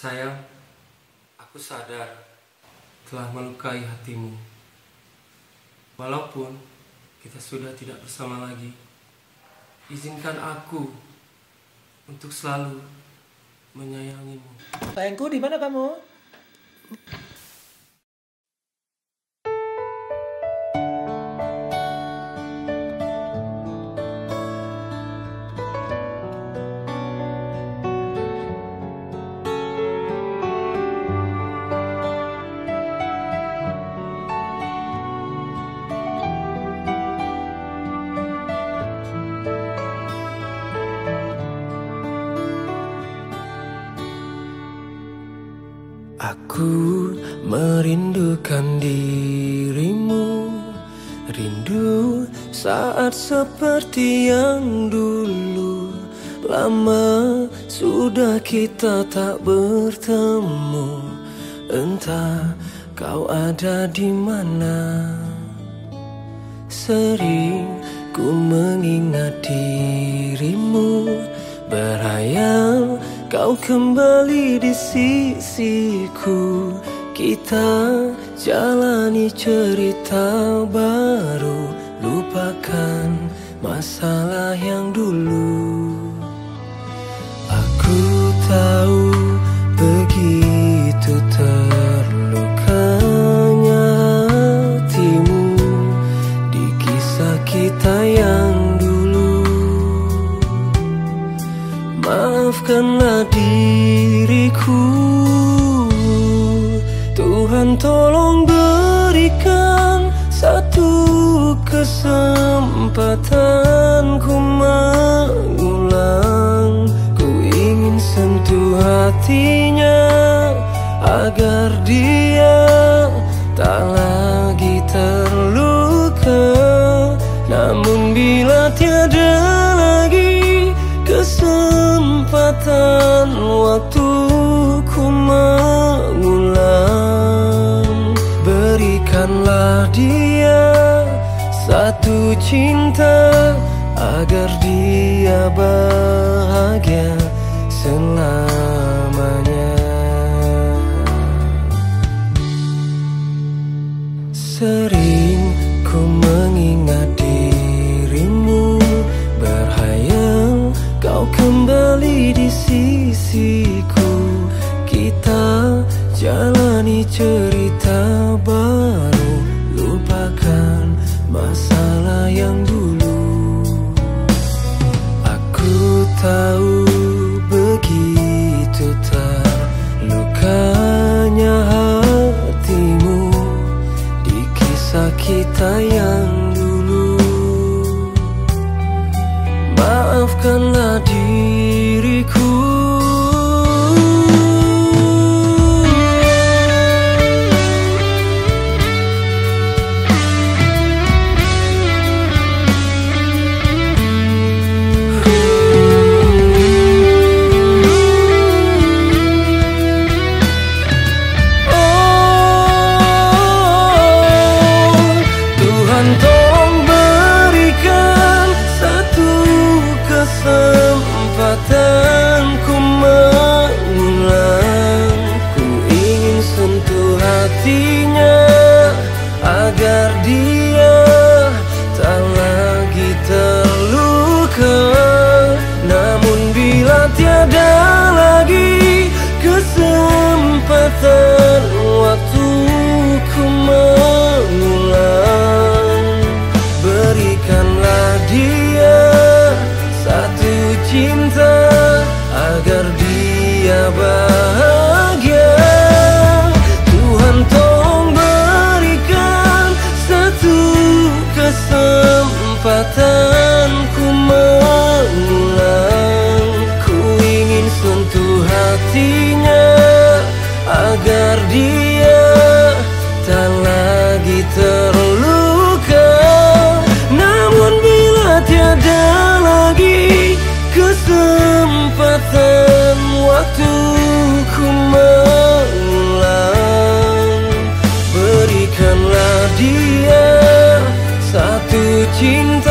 Sayang, aku sadar telah melukai hatimu. Walaupun kita sudah tidak bersama lagi, izinkan aku untuk selalu menyayangimu. Sayangku, di mana kamu? Aku merindukan dirimu Rindu saat seperti yang dulu. Lama sudah kita tak bertemu Entah kau ada di mana. Sering ku mengingat dirimu Berhayal kau kembali di sisiku. Kita jalani cerita baru. Lupakan masalah yang dulu. Aku tahu Maafkanlah diriku Tuhan tolong berikan satu kesempatan ku mengulang. Ku ingin sentuh hatinya Agar dia tak lagi terluka. Namun bila tiada kesempatan waktuku mengulang. Berikanlah dia satu cinta Agar dia bahagia selamanya 跟了地 hatinya agar dia tak lagi terluka. Namun bila tiada lagi kesempatan waktu ku berikanlah dia satu cinta